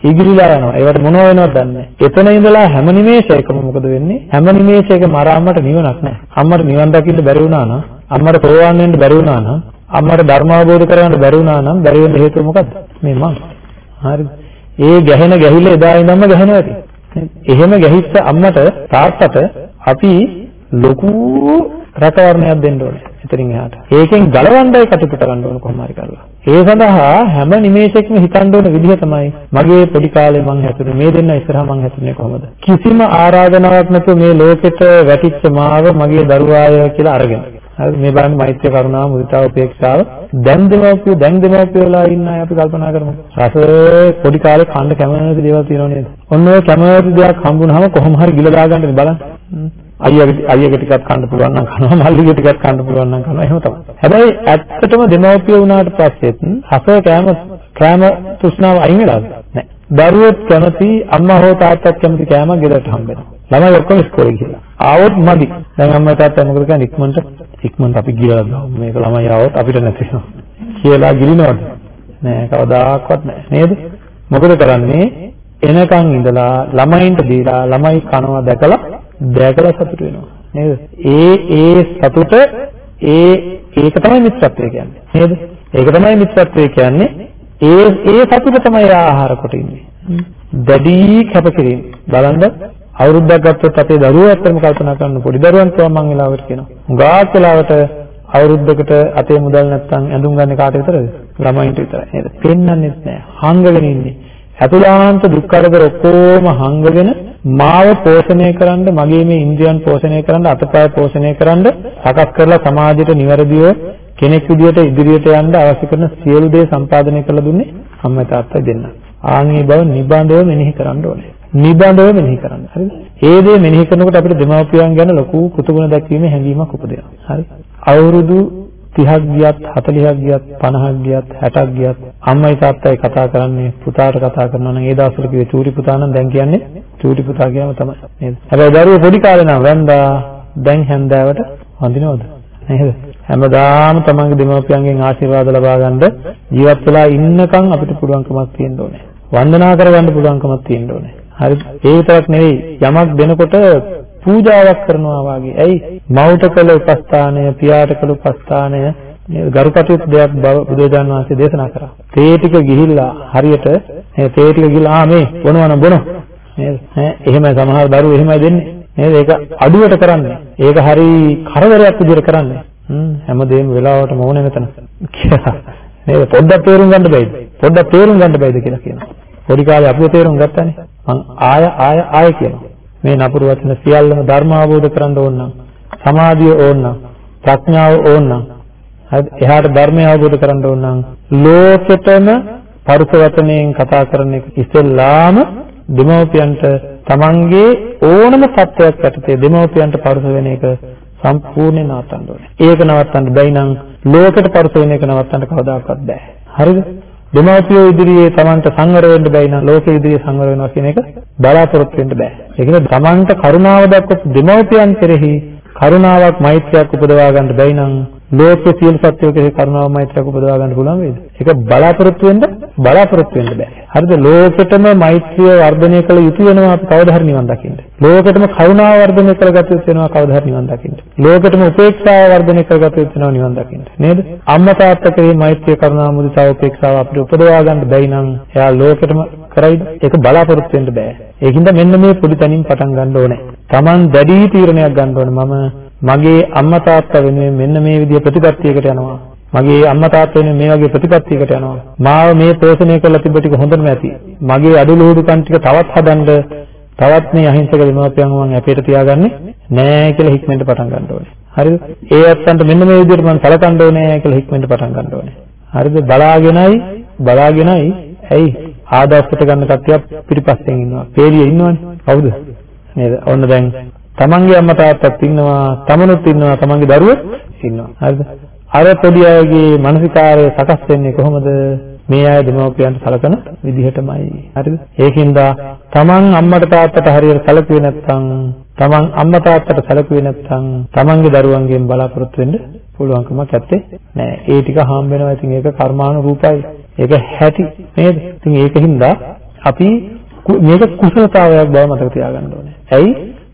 ඉගිලිලා යනවා. ඒවට මොනව වෙනවද දන්නේ එතන ඉඳලා හැම නිමේෂයකම මොකද වෙන්නේ? හැම නිමේෂයකම අර අම්මට නිවනක් නැහැ. අම්මට නිවන් දකින්න බැරි වුණා නම්, අම්මට ප්‍රෝවන් වෙන්න බැරි වුණා නම්, අම්මට ධර්ම අවබෝධ කරගන්න බැරි වුණා නම්, බැරි වෙන්න හේතුව මොකද්ද? මේ මං. හරිද? ඒ ගැහෙන ගැහිල්ල එදා ඉඳන්ම ගැහෙනවා ඇති. එහෙම ගැහිච්ච අම්මට තාත්තට අපි ලොකු රටවර්ණයක් දෙන්න ඕනේ. එතනින් එහාට. ඒකෙන් ගලවන්නයි කටයුතු කරන්න ඕන කොහොම හරි කරලා. ඒ සඳහා හැම නිමේෂයකම හිතන්න ඕන විදිහ තමයි මගේ පොඩි කාලේ මං හැතුනේ මේ දෙන්න ඉස්සරහා මං හැතුනේ කොහොමද? කිසිම ආරාධනාවක් නැතුව මේ ලෝකෙට වැටිච්ච මාව මගේ දරුවාය කියලා අරගෙන. හරි මේ බලන්න මෛත්‍රිය කරුණාව මුදිතාව උපේක්ෂාව දැන් දෙමව්පියෝ දැන් දෙමව්පියෝලා ඉන්න අය අපි කල්පනා කරමු. රස පොඩි කාලේ කන්න කැමති දේවල් තියෙනව නේද? ඔන්න ඔය කැමති දෙයක් හම්බුනහම කොහොම හරි ගිල දාගන්න බලන්න. අයියාගේ අයියාගේ ටිකක් කන්න පුළුවන් නම් කනවා මල්ලිගේ ටිකක් කන්න පුළුවන් නම් කනවා එහෙම තමයි. හැබැයි ඇත්තටම දෙමව්පිය වුණාට පස්සෙත් හස කෑම කෑම තෘෂ්ණාව අයින් වෙලාද? නැහැ. දරුවොත් කැමති අම්මා හෝ තාත්තත් කැමති කෑමක් ගෙදරට හම්බ වෙනවා. ළමයි ඔක්කොම ඉස්කෝලේ ගිහලා. ආවොත් මදි. දැන් අම්මා තාත්තා මොකද කරන්නේ ඉක්මනට ඉක්මනට අපි ගිහලා දාමු. මේක ළමයි ආවොත් අපිට නැති වෙනවා. කියලා ගිලිනවද? නෑ කවදාකවත් නෑ. නේද? මොකද කරන්නේ? එනකන් ඉඳලා ළමයින්ට දීලා ළමයි කනවා දැකලා දැකලා සතුට වෙනවා නේද? ඒ ඒ සතුට ඒ ඒක තමයි මිත්‍රත්වය කියන්නේ නේද? ඒක තමයි මිත්‍රත්වය කියන්නේ ඒ ඒ සතුට තමයි ආහාර කොට ඉන්නේ. දැඩි කැපකිරීම බලන්න අවුරුද්දක් ගත්තොත් අපේ දරුවෝ ඇත්තටම කල්පනා කරන පොඩි දරුවන් තමයි මම වෙලාවට කියනවා. හුඟක් වෙලාවට අවුරුද්දකට අතේ මුදල් නැත්තම් ඇඳුම් ගන්න කාට විතරද? ළමයින්ට විතරයි නේද? පෙන්වන්නෙත් නෑ. හංගගෙන ඉන්නේ. අතුලාන්ත දුක් කරදර ඔක්කොම හංගගෙන මාව පෝෂණය කරන්න මගේ මේ ඉන්ද්‍රියන් පෝෂණය කරන්න අතපය පෝෂණය කරන්න සකස් කරලා සමාජයට නිවැරදිව කෙනෙක් විදියට ඉදිරියට යන්න අවශ්‍ය කරන සියලු දේ සම්පාදනය කරලා දුන්නේ අම්මා තාත්තා දෙන්න. ආන්ගේ බව නිබඳව මෙනෙහි කරන්න ඕනේ. නිබඳව මෙනෙහි කරන්න. හරිද? ඒ දේ මෙනෙහි කරනකොට අපිට දෙමාපියන් ගැන ලොකු කෘතගුණ දැක්වීමේ හැඟීමක් උපදිනවා. හරි? අවුරුදු 30ක් ගියත් 40ක් ගියත් 50ක් ගියත් 60ක් ගියත් අම්මයි තාත්තයි කතා කරන්නේ පුතාට කතා කරනවා නම් ඒ දවස්වල කිව්වේ චූටි පුතා නම් දැන් කියන්නේ චූටි පුතා කියම තමයි නේද හැබැයි දරුවෝ පොඩි කාලේ නම් වැන්දා දැන් හැන්දෑවට වඳිනවද නේද හැමදාම තමන්ගේ දෙමව්පියන්ගෙන් ආශිර්වාද ලබා ගන්න ජීවත් වෙලා ඉන්නකම් අපිට පුළුවන්කමක් තියෙන්න ඕනේ වන්දනා කරගන්න පුළුවන්කමක් තියෙන්න ඕනේ හරි ඒ විතරක් නෙවෙයි යමක් දෙනකොට පූජාවක් කරනවා වාගේ. ඇයි? මවුට කළ උපස්ථානය, පියාට කළ උපස්ථානය ගරුකටයුතු දෙයක් බව බුදුරජාන් වහන්සේ දේශනා කරා. තේ ටික ගිහිල්ලා හරියට මේ තේ ටික ගිහිල්ලා ආ මේ බොනවනම් බොන. නේද? ඈ එහෙමයි සමහර දරුවෝ එහෙමයි දෙන්නේ. නේද? ඒක අඩුවට කරන්නේ. ඒක හරි කරදරයක් විදිහට කරන්නේ. හ්ම් හැමදේම වෙලාවට මොනේ මෙතන. නේද? පොඩ්ඩක් තේරුම් ගන්න බෑද? පොඩ්ඩක් තේරුම් ගන්න බෑද කියලා කියනවා. පොඩි කාලේ අපිව තේරුම් ගත්තානේ. මං ආය ආය ආය කියනවා. මේ නපුරු වචන සියල්ලම ධර්ම අවබෝධ කරගන්න ඕන නම් සමාධිය ඕන නම් ප්‍රඥාව ඕන නම් එහාට ධර්මය අවබෝධ කරගන්න ඕන නම් ලෝකෙතම පරුස වචනයෙන් කතා කරන එක ඉස්සෙල්ලාම දෙමව්පියන්ට තමන්ගේ ඕනම සත්‍යයක් යටතේ දෙමව්පියන්ට පරුස වෙන එක සම්පූර්ණයෙන් නවත්තන්න ඕනේ. ඒක නවත්තන්න බැයි නම් ලෝකෙට පරුස වෙන එක නවත්තන්න කවදාකවත් බෑ. හරිද? දෙමාපියෝ ඉදිරියේ Tamanට සංවර වෙන්න බැයි නම් ලෝකෙ ඉදිරියේ සංවර වෙනවා කියන එක බලාපොරොත්තු වෙන්න බෑ. ඒ කියන්නේ Tamanට කරුණාව දක්වපු දෙමාපියන් කෙරෙහි කරුණාවක් මෛත්‍රියක් උපදවා ගන්න බැයි නම් ලෝකයේ සියලු සත්‍යෝ කෙරෙහි කරුණාව මෛත්‍රියක් උපදවා ගන්න පුළුවන් වේද? ඒක බලාපොරොත්තු වෙන්න බලාපොරොත්තු වෙන්න බෑ. හරිද? ලෝකෙටම මෛත්‍රිය වර්ධනය කළ යුතු වෙනවා අපි කවදා හරි නිවන් දකින්න. ලෝකෙටම කරුණාව වර්ධනය කරගත යුතු වෙනවා කවදා හරි නිවන් දකින්න. ලෝකෙටම උපේක්ෂාව වර්ධනය කරගත යුතු වෙනවා නිවන් දකින්න. නේද? අම්මා තාත්තා කෙරෙහි මෛත්‍රිය කරුණාව මුදිතාව උපේක්ෂාව අපිට උපදවා ගන්න බැයි නම් එයා ලෝකෙටම කරයිද? ඒක බලාපොරොත්තු වෙන්න බෑ. ඒකින්ද මෙන්න මේ පොඩි තැනින් පටන් ගන්න ඕනේ. Taman දැඩි තීරණයක් ගන්න ඕනේ. මම මගේ අම්මා තාත්තා වෙනුවෙන් මෙන්න මේ විදිය ප්‍රතිපත්තියකට යනවා. මගේ අම්මා තාත්තා වෙනුවෙන් මේ වගේ ප්‍රතිපත්තියකට යනවා. මාව මේ පෝෂණය කරලා තිබ්බ ටික හොඳටම ඇති. මගේ අඩලුහුඩුකම් ටික තවත් හදන්න තවත් මේ අහිංසක දෙමාපියන් මම අපේට තියාගන්නේ නෑ කියලා හික්මෙන්ට පටන් ගන්න ඕනේ. හරිද? ඒ අත්තන්ට මෙන්න මේ විදිහට මම සලකන්න ඕනේ කියලා හික්මෙන්ට පටන් ගන්න ඕනේ. හරිද? බලාගෙනයි බලාගෙනයි ඇයි ආදර්ශයට ගන්න කට්ටියක් පිටිපස්සෙන් ඉන්නවා. පේලිය ඉන්නවනේ. කවුද? නේද? ඔන්න දැන් තමන්ගේ අම්මා තාත්තත් ඉන්නවා, තමනුත් ඉන්නවා, තමන්ගේ දරුවෝ ඉන්නවා. හරිද? අර පොඩි අයගේ මානසිකාරය සකස් වෙන්නේ කොහොමද? මේ අය දෙමව්පියන්ට සලකන විදිහටමයි. හරිද? ඒකින්ද තමන් අම්මට තාත්තට හරියට සැලකුවේ නැත්නම් තමන් අම්මා තාත්තට සැලකුවේ නැත්නම් තමන්ගේ දරුවන්ගෙන් බලාපොරොත්තු වෙන්න පුළුවන්කමක් නැත්තේ නෑ. ඒ ටික හාම් වෙනවා. ඉතින් ඒක කර්මානුරූපයි. ඒක හැටි නේද? ඉතින් ඒකින්ද අපි මේක කුසලතාවයක් බව මතක තියාගන්න ඕනේ. ඇයි?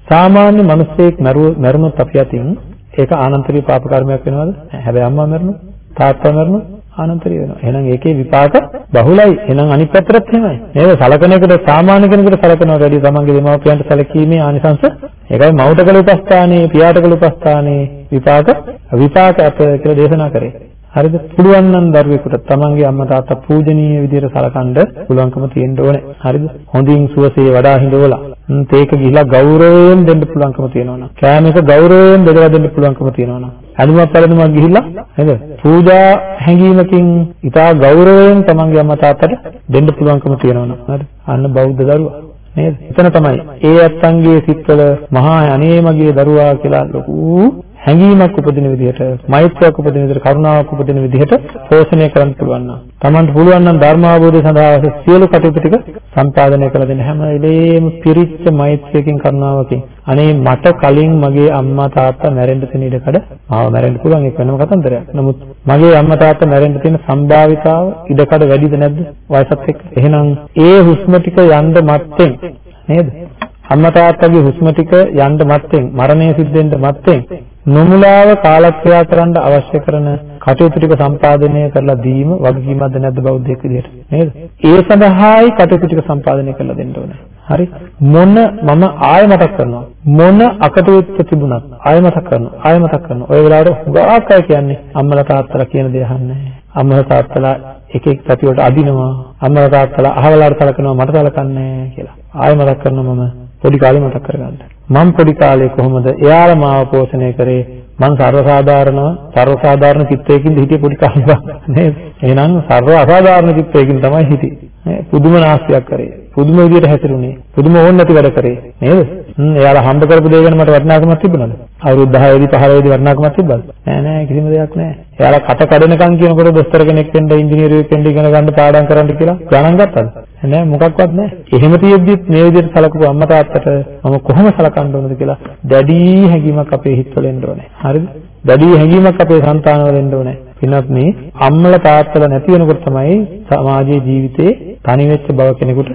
සාමාන්‍ය මිනිස්සෙක් මරුණොත් අපි අතින් ඒක ආනන්තරීය පාප කර්මයක් වෙනවද? හැබැයි අම්මා මරනොත් තාත්තා මරනොත් අනන්තරිය වෙනවා. එහෙනම් ඒකේ විපාක බහුලයි. එහෙනම් අනිත් පැත්තටත් එහෙමයි. නේද? සලකන එකට සාමාන්‍ය කෙනෙකුට සලකනවා වැඩි තමන්ගේ දෙමාපියන්ට සැලකීමේ ආනිසංස ඒකයි මවුට කළ උපස්ථානේ, පියාට කළ උපස්ථානේ විපාක විපාක අප කියලා දේශනා කරේ. හරිද? පුළුවන් නම් දරුවෙකුට තමන්ගේ අම්මා තාත්තා පූජනීය විදිහට සලකන්න පුළුවන්කම තියෙන්න ඕනේ. හරිද? හොඳින් සුවසේ වඩා හිඳවලා තේක ගිහිලා ගෞරවයෙන් දෙන්න පුළුවන්කම තියෙනවා. කෑමක ගෞරවයෙන් බෙදලා දෙන්න පුළුවන්කම තියෙනවා. ඇඳුමක් පැළඳුමක් ගිහිල්ලා නේද? පූජා හැඟීමකින් ඉතා ගෞරවයෙන් තමන්ගේ අම්මා තාත්තට දෙන්න පුළුවන්කම තියෙනවා. හරිද? අන්න බෞද්ධ දරුවා. නේද? එතන තමයි ඒ අත්තන්ගේ සිත්වල මහා අනේ මගේ දරුවා කියලා ලොකු හැඟීමක් උපදින විදිහට, මෛත්‍රියක් උපදින විදිහට, කරුණාවක් උපදින විදිහට පෝෂණය කරන්න පුළුවන් නම්, Tamanට පුළුවන් නම් ධර්මාවබෝධය සඳහා සියලු කටයුතු ටික සම්පාදනය කළ දෙන්න හැම වෙලේම පිරිච්ච මෛත්‍රියකින් කරුණාවකින් අනේ මට කලින් මගේ අම්මා තාත්තා මැරෙන්න තියෙන ඉඩකඩ මාව මැරෙන්න පුළුවන් ඒක වෙනම කතන්දරයක්. නමුත් මගේ අම්මා තාත්තා මැරෙන්න තියෙන සම්භාවිතාව ඉඩකඩ වැඩිද නැද්ද වයසත් එක්ක? එහෙනම් ඒ හුස්ම ටික යන්න මත්තෙන් නේද? අම්මා තාත්තගේ හුස්ම ටික යන්න මත්තෙන් මරණය සිද්ධ වෙන්න මත්තෙන් නොමුලාව කාලක්‍රියා කරන්න අවශ්‍ය කරන කටයුතු ටික සම්පාදනය කරලා දීම වගකීමක්ද නැද්ද බෞද්ධයෙක් විදිහට? නේද? ඒ සඳහායි කටයුතු ටික සම්පාදනය කරලා දෙන්න ඕනේ. හරි? මොන මම ආය මතක් කරනවා. මොන අකටයුත්ත තිබුණත් ආය මතක් කරනවා. ආය මතක් කරනවා. ඔය වෙලාවට හුඟක් අය කියන්නේ අම්මලා තාත්තලා කියන දේ අහන්නේ අම්මලා තාත්තලා එක එක පැති වලට අදිනවා. අම්මලා තාත්තලා අහවලාට සලකනවා. මට සලකන්නේ කියලා. ආය මතක් කරනවා මම. පොඩි කාලේ මතක් කරගන්න. මම පොඩි කාලේ කොහොමද එයාලා මාව පෝෂණය කරේ? මං සර්වසාධාරණ සර්වසාධාරණ චිත්තයකින්ද හිටියේ පොඩි කාලේ නේද? එහෙනම් සර්ව අසාධාරණ චිත්තයකින් තමයි හිටියේ. පුදුම නාස්තියක් කරේ පුදුම විදියට හැසිරුනේ. පුදුම ඕන නැති වැඩ කරේ. නේද? හ්ම් එයාලා හම්බ කරපු දේ ගැන මට වටිනාකමක් තිබුණාද? අවුරුදු 10 දී 15 දී වටිනාකමක් තිබ්බද? නෑ නෑ කිසිම දෙයක් නෑ. එයාලා කට කඩනකම් කියනකොට දොස්තර කෙනෙක් වෙන්න ඉංජිනේරුවෙක් වෙන්න ඉගෙන ගන්න පාඩම් කරන්න කියලා ගණන් ගත්තද? නෑ මොකක්වත් නෑ. එහෙම තියෙද්දිත් මේ විදිහට සලකපු අම්මා තාත්තට මම කොහොම සලකන්න ඕනද කියලා දැඩි හැඟීමක් අපේ හිතවල එන්න ඕනේ. හරිද? දැඩි හැඟීමක් අපේ సంతානවල එන්න ඕනේ. පින්වත් මේ අම්මලා තාත්තලා නැති වෙනකොට තමයි සමාජයේ ජීවිතේ තනි වෙච්ච බව කෙනෙකුට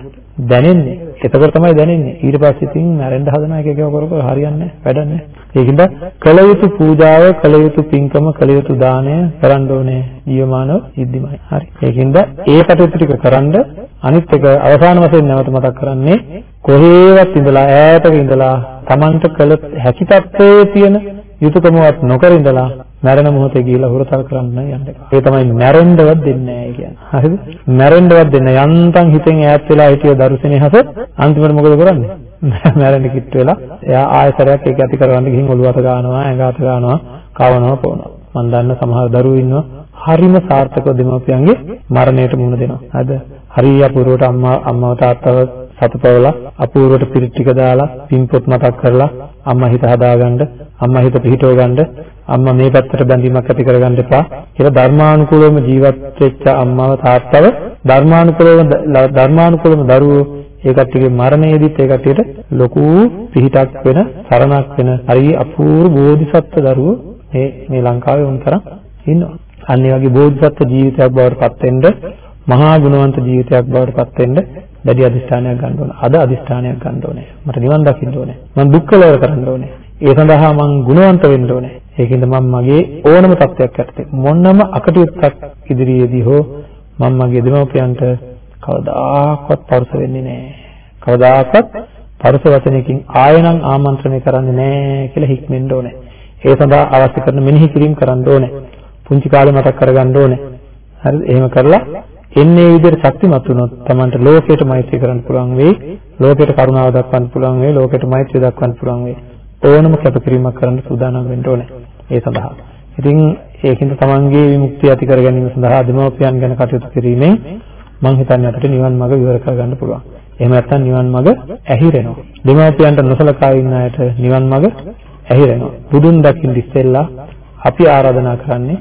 දැනෙන්නේ. එතකොට තමයි දැනෙන්නේ. ඊට පස්සේ ඉතින් මැරෙන්න හදන එක එක කර කර හරියන්නේ වැඩක් නැහැ. ඒකින්ද කළ යුතු පූජාව, කළ යුතු පින්කම, කළ යුතු දාණය කරන්න ඕනේ ජීවමානව සිද්ධිමයි. හරි. ඒකින්ද ඒ කටයුතු ටික කරන්ඩ අනිත් එක අවසාන වශයෙන් නැවත මතක් කරන්නේ කොහේවත් ඉඳලා ඈතක ඉඳලා Tamanට කළ හැකි තත්ත්වයේ තියෙන යුතුයකමවත් නොකර ඉඳලා මැරෙන මොහොතේ ගිහිලා හුරතල් කරන්න යන්න එපා. ඒ තමයි මැරෙන්නවත් දෙන්නේ නැහැ කියන්නේ. හරිද? මැරෙන්නවත් දෙන්නේ යන්තම් හිතෙන් ඈත් වෙලා හිටිය දරුසෙනෙහස අන්තිමට මොකද කරන්නේ? මැරෙන්න කිට්ට වෙලා එයා ආයතරයක් ඒක ඇති කරවන්න ගිහින් ඔළුව අත ගන්නවා, ඇඟ අත ගන්නවා, කවනවා, පොනවා. මම දන්න සමහර දරුවෝ ඉන්නවා හරිම සාර්ථකව දෙමව්පියන්ගේ මරණයට මුහුණ දෙනවා. හරිද? හරිය අපූර්වට අම්මා අම්මව තාත්තව සතුටවලා අපූර්වට පිරිත් ටික දාලා පින්පොත් මතක් කරලා අම්මා හිත හදාගන්න අම්මා හිත පිහිටව ගන්න අම්මා මේ පැත්තට බැඳීමක් ඇති කරගන්න එපා කියලා ධර්මානුකූලවම ජීවත් වෙච්ච අම්මව තාත්තව ධර්මානුකූලව ධර්මානුකූලව දරුවෝ ඒ කට්ටියගේ මරණයේදීත් ඒ කට්ටියට ලොකු පිහිටක් වෙන සරණක් වෙන හරි අපූර්ව බෝධිසත්ව දරුවෝ මේ මේ ලංකාවේ උන්තරම් ඉන්නවා. අන්න ඒ වගේ බෝධිසත්ව ජීවිතයක් බවට පත් වෙන්න මහා ගුණවන්ත ජීවිතයක් බවට පත් වෙන්න දැඩි අදිස්ථානයක් ගන්න ඕන. අද අදිස්ථානයක් ගන්න ඕනේ. මට නිවන් දකින්න ඕනේ. මම දුක් කෙලවර කරන්න ඕනේ. ඒ සඳහා මම ගුණවන්ත වෙන්න ඕනේ. ඒකින්ද මම මගේ ඕනම තත්ත්වයක් යටතේ මොනම අකටයුත්තක් ඉදිරියේදී හෝ මම මගේ දෙමව්පියන්ට කවදාකවත් පරුස වෙන්නේ නැහැ. කවදාකවත් පරුස වචනයකින් ආයෙනම් ආමන්ත්‍රණය කරන්නේ නැහැ කියලා හික්මෙන්න ඕනේ. ඒ සඳහා අවශ්‍ය කරන මෙනෙහි කිරීම කරන්න ඕනේ. පුංචි කාලේ මතක් කරගන්න ඕනේ. හරිද? එහෙම කරලා එන්නේ විදිහට ශක්තිමත් වුණොත් Tamanට ලෝකයට මෛත්‍රී කරන්න පුළුවන් වෙයි. ලෝකයට කරුණාව දක්වන්න පුළුවන් වෙයි. ලෝකයට මෛත්‍රිය දක්වන්න පුළුවන් වෙයි. ඕනම කැපකිරීමක් කරන්න සූදානම් වෙන්න ඕනේ. ඒ සඳහා. ඉතින් ඒකින්ද Tamanගේ විමුක්තිය ඇති කර ගැනීම සඳහා දෙමෝපියන් ගැන කටයුතු කිරීමෙන් මම හිතන්නේ අපිට නිවන් මඟ විවර කරගන්න පුළුවන්. එහෙම නැත්නම් නිවන් මඟ ඇහිරෙනවා. දෙමෝපියන්ට නොසලකා ඉන්න අයට නිවන් මඟ ඇහිරෙනවා. බුදුන් දකින්න ඉස්සෙල්ලා අපි ආරාධනා කරන්නේ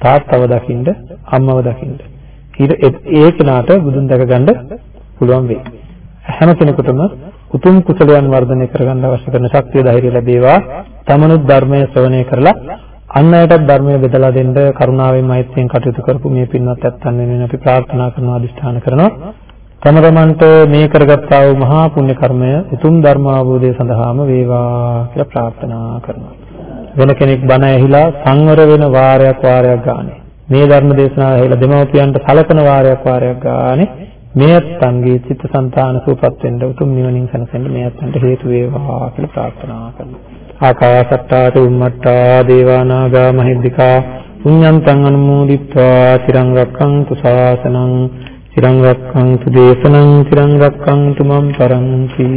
තාත්තව දකින්න, අම්මව දකින්න. ඊට ඒ කෙනාට බුදුන් දැක ගන්න පුළුවන් වෙයි. හැම කෙනෙකුටම උතුම් කුසලයන් වර්ධනය කරගන්න අවශ්‍ය කරන ශක්තිය ධෛර්යය ලැබේවා. තමනුත් ධර්මයේ ශ්‍රවණය කරලා අන් අයටත් ධර්මය බෙදලා දෙන්න කරුණාවෙන් මෛත්‍රියෙන් කටයුතු කරපු මේ පින්වත් ඇත්තන් වෙනුවෙන් අපි ප්‍රාර්ථනා කරනවා අදිෂ්ඨාන කරනවා. තම තමන්ට මේ කරගත්තා වූ මහා පුණ්‍ය කර්මය උතුම් ධර්ම අවබෝධය සඳහාම වේවා කියලා ප්‍රාර්ථනා කරනවා. වෙන කෙනෙක් බණ ඇහිලා සංවර වෙන වාරයක් වාරයක් ගානේ මේ ධර්ම දේශනාව ඇහිලා දෙමව්පියන්ට සලකන වාරයක් වාරයක් ගානේ මේ අත්ංගේ චිත්තසංතාන සූපත් වෙන්න උතුම් නිවනින් සැනසෙන්න මේ අත්න්ට හේතු වේවා කියලා ප්‍රාර්ථනා කරනවා. ආකාසට්ටා චුම්මට්ටා දේවා නාග මහිද්దికා පුඤ්ඤන්තං අනුමෝදිත්වා තිරං රක්ඛන්තු ශාසනං තිරං රක්ඛන්තු දේශනං තිරං රක්ඛන්තු මම් පරන්ති